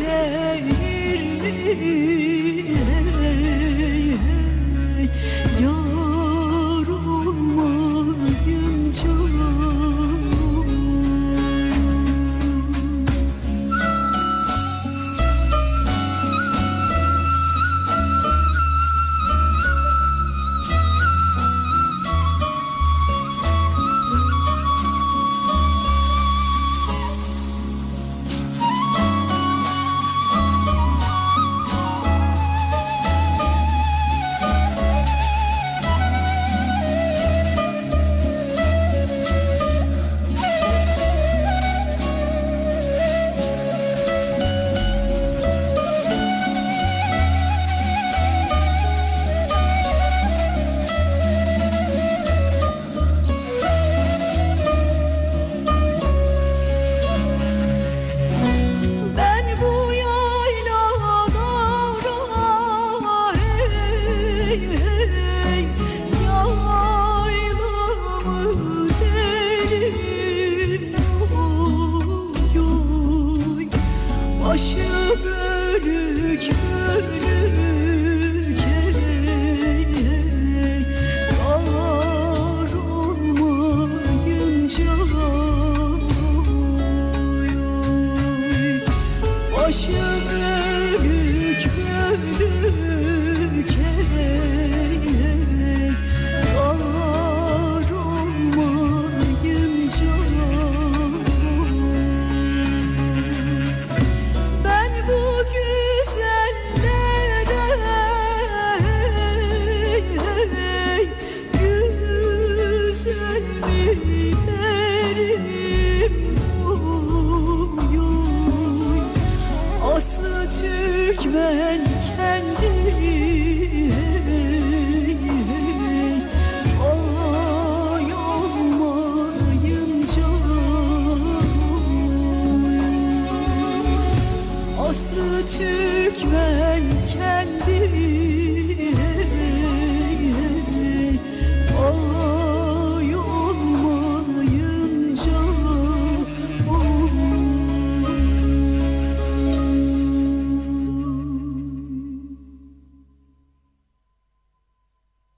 bileyim wish you kendi